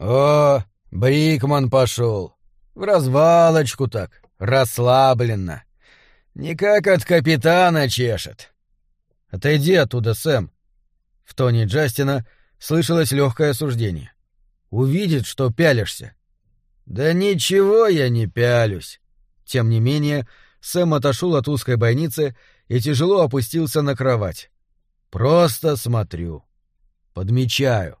«О, Брикман пошел. В развалочку так, расслабленно. Никак от капитана чешет». «Отойди оттуда, Сэм». В тоне Джастина слышалось легкое осуждение. «Увидит, что пялишься». «Да ничего я не пялюсь». Тем не менее, Сэм отошел от узкой бойницы и тяжело опустился на кровать. «Просто смотрю. Подмечаю».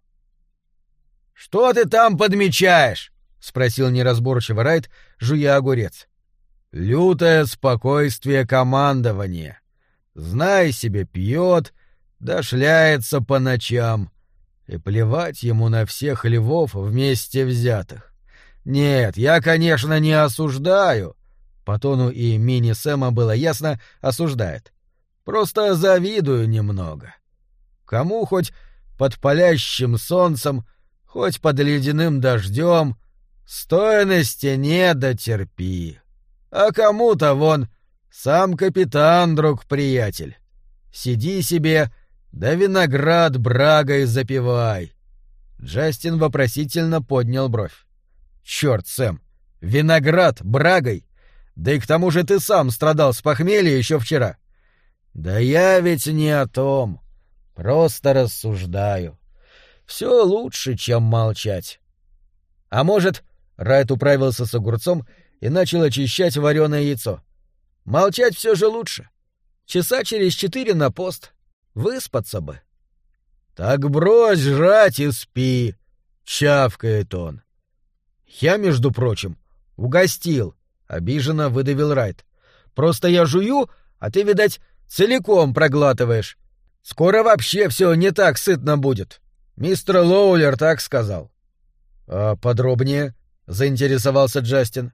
«Что ты там подмечаешь?» — спросил неразборчиво Райт, жуя огурец. «Лютое спокойствие командования. Знай себе, пьет, да шляется по ночам. И плевать ему на всех львов вместе взятых. Нет, я, конечно, не осуждаю». По тону и мини Сэма было ясно, осуждает. «Просто завидую немного. Кому хоть под палящим солнцем — хоть под ледяным дождем, стоя на стене да терпи. А кому-то вон сам капитан, друг-приятель. Сиди себе, да виноград брагой запивай. Джастин вопросительно поднял бровь. Черт, Сэм, виноград брагой? Да и к тому же ты сам страдал с похмелья еще вчера. Да я ведь не о том. Просто рассуждаю. Все лучше, чем молчать. А может, Райт управился с огурцом и начал очищать вареное яйцо. Молчать все же лучше. Часа через четыре на пост. Выспаться бы. Так брось жрать и спи, чавкает он. Я, между прочим, угостил, обиженно выдавил Райт. Просто я жую, а ты, видать, целиком проглатываешь. Скоро вообще все не так сытно будет. Мистер Лоулер так сказал. А подробнее? заинтересовался Джастин.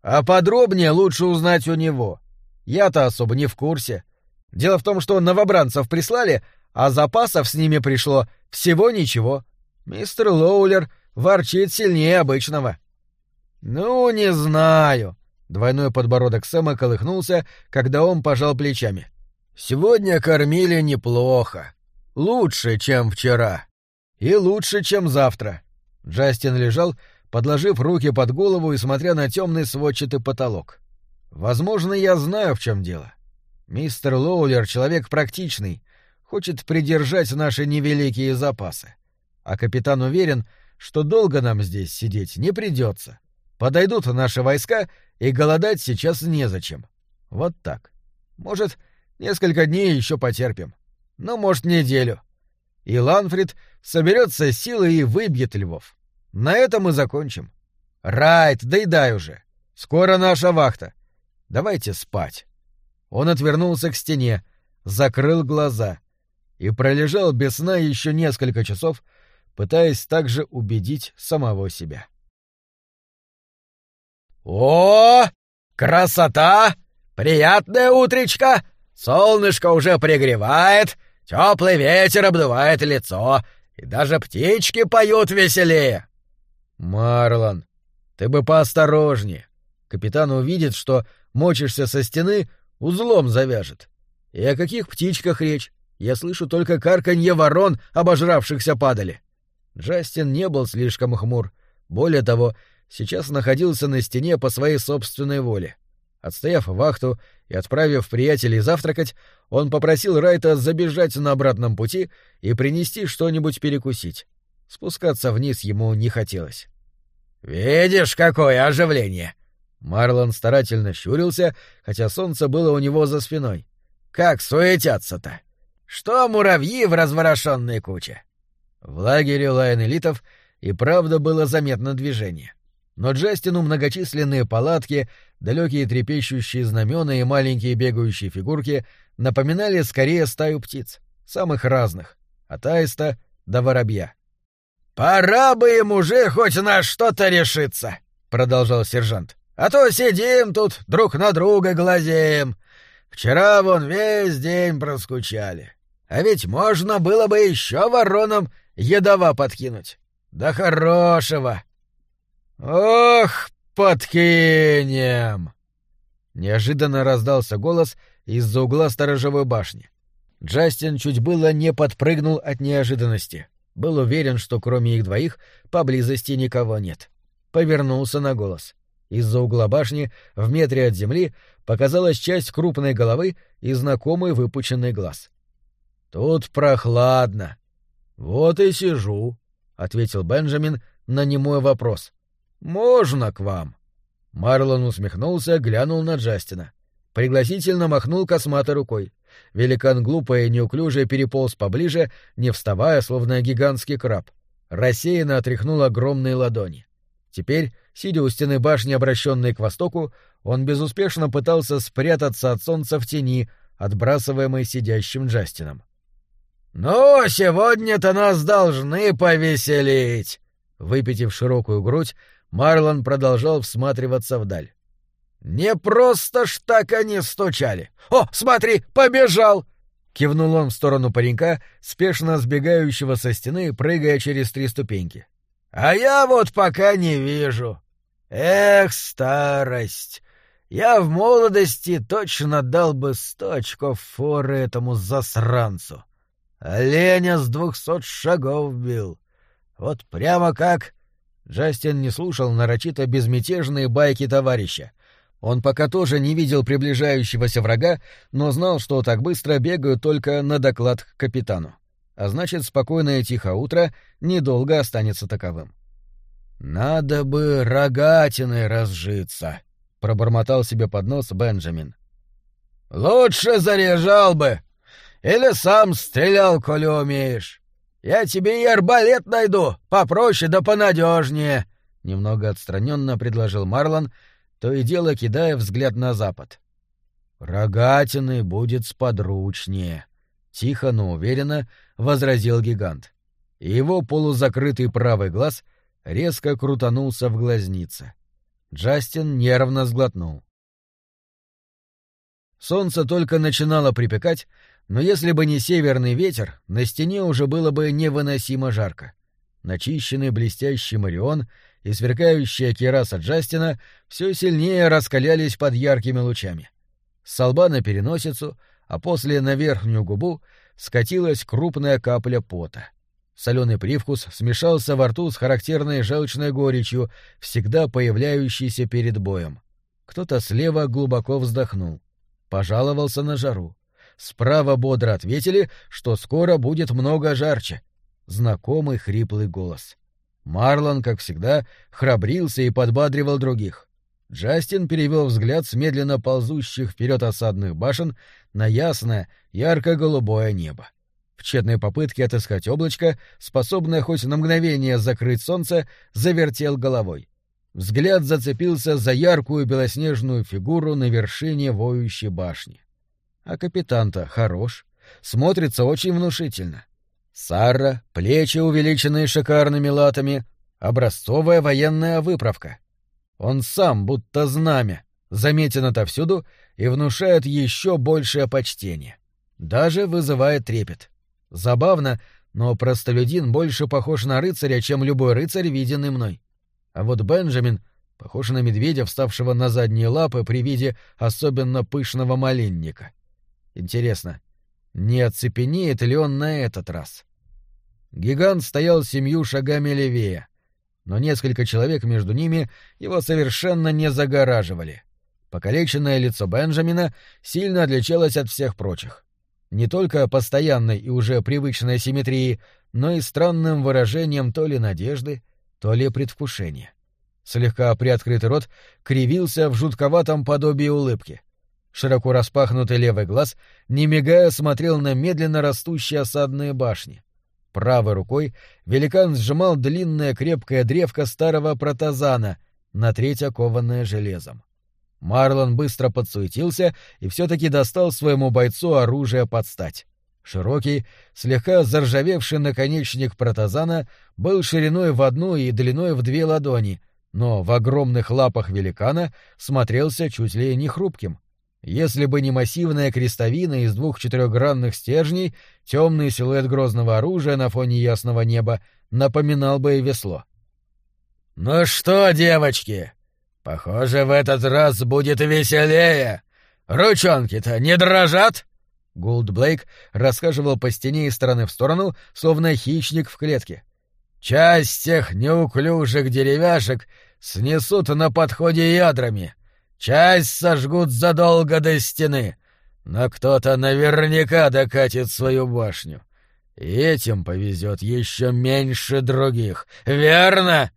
А подробнее лучше узнать у него. Я-то особо не в курсе. Дело в том, что новобранцев прислали, а запасов с ними пришло всего ничего. Мистер Лоулер ворчит сильнее обычного. Ну, не знаю. Двойной подбородок Сэма колыхнулся, когда он пожал плечами. Сегодня кормили неплохо. Лучше, чем вчера. И лучше, чем завтра. Джастин лежал, подложив руки под голову и смотря на темный сводчатый потолок. Возможно, я знаю, в чем дело. Мистер Лоулер — человек практичный, хочет придержать наши невеликие запасы. А капитан уверен, что долго нам здесь сидеть не придется. Подойдут наши войска, и голодать сейчас незачем. Вот так. Может, несколько дней еще потерпим. Ну, может, неделю и Ланфрид соберется силой и выбьет львов. На этом мы закончим. Райт, доедай уже. Скоро наша вахта. Давайте спать. Он отвернулся к стене, закрыл глаза и пролежал без сна еще несколько часов, пытаясь также убедить самого себя. «О, красота! Приятное утречко! Солнышко уже пригревает, Теплый ветер обдувает лицо, и даже птички поют веселее. Марлон, ты бы поосторожнее. Капитан увидит, что мочишься со стены, узлом завяжет. И о каких птичках речь? Я слышу только карканье ворон, обожравшихся падали. Джастин не был слишком хмур. Более того, сейчас находился на стене по своей собственной воле. Отстояв вахту и отправив приятелей завтракать, он попросил Райта забежать на обратном пути и принести что-нибудь перекусить. Спускаться вниз ему не хотелось. «Видишь, какое оживление!» Марлон старательно щурился, хотя солнце было у него за спиной. «Как суетятся-то! Что муравьи в разворошенной куче!» В лагере лайнелитов и правда было заметно движение. Но Джастину многочисленные палатки, далекие трепещущие знамена и маленькие бегающие фигурки напоминали скорее стаю птиц, самых разных, от аиста до воробья. «Пора бы им уже хоть на что-то решиться», — продолжал сержант. «А то сидим тут, друг на друга глазеем. Вчера вон весь день проскучали. А ведь можно было бы еще воронам едова подкинуть. Да хорошего!» «Ох, подкинем!» Неожиданно раздался голос из-за угла сторожевой башни. Джастин чуть было не подпрыгнул от неожиданности. Был уверен, что кроме их двоих поблизости никого нет. Повернулся на голос. Из-за угла башни, в метре от земли, показалась часть крупной головы и знакомый выпученный глаз. «Тут прохладно». «Вот и сижу», — ответил Бенджамин на немой вопрос. «Можно к вам?» Марлон усмехнулся, глянул на Джастина. Пригласительно махнул косматой рукой. Великан глупо и неуклюже переполз поближе, не вставая, словно гигантский краб. Рассеянно отряхнул огромные ладони. Теперь, сидя у стены башни, обращенной к востоку, он безуспешно пытался спрятаться от солнца в тени, отбрасываемой сидящим Джастином. «Ну, сегодня-то нас должны повеселить!» Выпитив широкую грудь, Марлон продолжал всматриваться вдаль. «Не просто ж так они стучали! О, смотри, побежал!» Кивнул он в сторону паренька, спешно сбегающего со стены, прыгая через три ступеньки. «А я вот пока не вижу. Эх, старость! Я в молодости точно дал бы сто очков форы этому засранцу. Оленя с двухсот шагов бил. Вот прямо как...» Джастин не слушал нарочито безмятежные байки товарища. Он пока тоже не видел приближающегося врага, но знал, что так быстро бегают только на доклад к капитану. А значит, спокойное тихо утро недолго останется таковым. «Надо бы рогатиной разжиться», — пробормотал себе под нос Бенджамин. «Лучше заряжал бы! Или сам стрелял, коли умеешь. Я тебе и арбалет найду, попроще да понадежнее», — немного отстраненно предложил Марлон, — то и дело кидая взгляд на запад. «Рогатины будет сподручнее», — тихо, но уверенно возразил гигант. И его полузакрытый правый глаз резко крутанулся в глазнице. Джастин нервно сглотнул. Солнце только начинало припекать, но если бы не северный ветер, на стене уже было бы невыносимо жарко. Начищенный блестящий Марион и сверкающая кераса Джастина все сильнее раскалялись под яркими лучами. С лба на переносицу, а после на верхнюю губу скатилась крупная капля пота. Соленый привкус смешался во рту с характерной желчной горечью, всегда появляющейся перед боем. Кто-то слева глубоко вздохнул. Пожаловался на жару. Справа бодро ответили, что скоро будет много жарче. Знакомый хриплый голос. Марлон, как всегда, храбрился и подбадривал других. Джастин перевел взгляд с медленно ползущих вперед осадных башен на ясное, ярко-голубое небо. В тщетной попытке отыскать облачко, способное хоть на мгновение закрыть солнце, завертел головой. Взгляд зацепился за яркую белоснежную фигуру на вершине воющей башни. А капитан-то хорош, смотрится очень внушительно. Сара, плечи, увеличенные шикарными латами, образцовая военная выправка. Он сам будто знамя, заметен отовсюду и внушает еще большее почтение. Даже вызывает трепет. Забавно, но простолюдин больше похож на рыцаря, чем любой рыцарь, виденный мной. А вот Бенджамин похож на медведя, вставшего на задние лапы при виде особенно пышного малинника. Интересно, не оцепенеет ли он на этот раз? Гигант стоял семью шагами левее, но несколько человек между ними его совершенно не загораживали. Покалеченное лицо Бенджамина сильно отличалось от всех прочих. Не только постоянной и уже привычной симметрии, но и странным выражением то ли надежды, то ли предвкушения. Слегка приоткрытый рот кривился в жутковатом подобии улыбки. Широко распахнутый левый глаз, не мигая, смотрел на медленно растущие осадные башни. Правой рукой великан сжимал длинное крепкое древко старого протазана, на треть окованное железом. Марлон быстро подсуетился и все-таки достал своему бойцу оружие под стать. Широкий, слегка заржавевший наконечник протазана был шириной в одну и длиной в две ладони, но в огромных лапах великана смотрелся чуть ли не хрупким. Если бы не массивная крестовина из двух четырехгранных стержней, темный силуэт грозного оружия на фоне ясного неба напоминал бы и весло. «Ну что, девочки, похоже, в этот раз будет веселее. Ручонки-то не дрожат?» Гулд Блейк расхаживал по стене из стороны в сторону, словно хищник в клетке. «Часть тех неуклюжих деревяшек снесут на подходе ядрами, часть сожгут задолго до стены, но кто-то наверняка докатит свою башню. И этим повезет еще меньше других, верно?»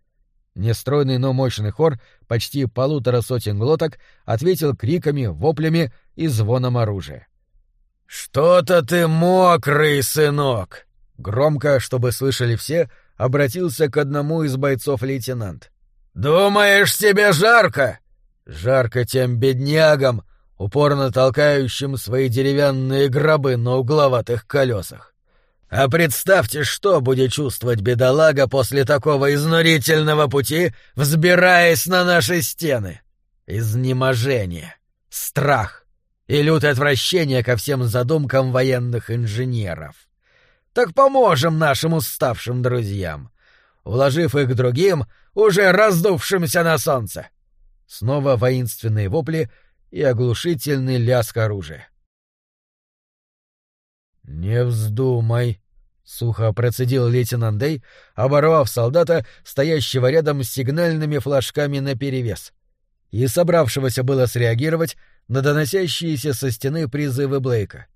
Нестройный, но мощный хор, почти полутора сотен глоток, ответил криками, воплями и звоном оружия. «Что-то ты мокрый, сынок!» Громко, чтобы слышали все, обратился к одному из бойцов лейтенант. «Думаешь, тебе жарко?» «Жарко тем беднягам, упорно толкающим свои деревянные гробы на угловатых колесах. А представьте, что будет чувствовать бедолага после такого изнурительного пути, взбираясь на наши стены. Изнеможение, страх и лютое отвращение ко всем задумкам военных инженеров. Так поможем нашим уставшим друзьям, уложив их другим, уже раздувшимся на солнце. Снова воинственные вопли и оглушительный лязг оружия. «Не вздумай», — сухо процедил лейтенант Дэй, оборвав солдата, стоящего рядом с сигнальными флажками наперевес, и собравшегося было среагировать на доносящиеся со стены призывы Блейка.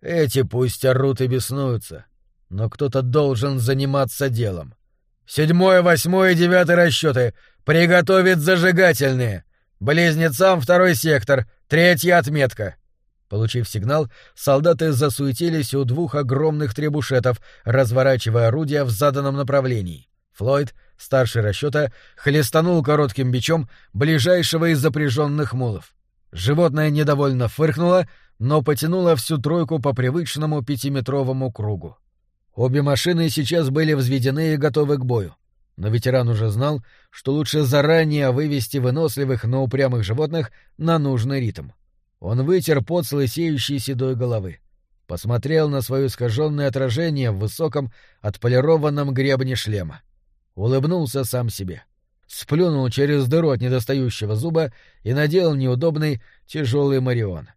«Эти пусть орут и беснуются, но кто-то должен заниматься делом. Седьмое, восьмое и девятое расчеты приготовить зажигательные. Близнецам второй сектор, третья отметка». Получив сигнал, солдаты засуетились у двух огромных требушетов, разворачивая орудия в заданном направлении. Флойд, старший расчета, хлестанул коротким бичом ближайшего из запряженных мулов. Животное недовольно фыркнуло, но потянуло всю тройку по привычному пятиметровому кругу. Обе машины сейчас были взведены и готовы к бою. Но ветеран уже знал, что лучше заранее вывести выносливых, но упрямых животных на нужный ритм. Он вытер пот с лысеющей седой головы. Посмотрел на свое искаженное отражение в высоком, отполированном гребне шлема. Улыбнулся сам себе. Сплюнул через дыру от недостающего зуба и надел неудобный, тяжелый марион.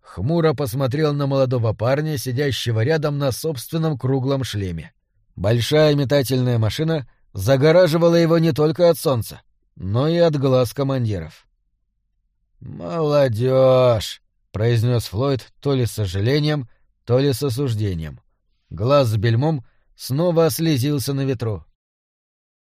Хмуро посмотрел на молодого парня, сидящего рядом на собственном круглом шлеме. Большая метательная машина загораживала его не только от солнца, но и от глаз командиров. «Молодежь!» — произнес Флойд то ли с сожалением, то ли с осуждением. Глаз с бельмом снова слезился на ветру.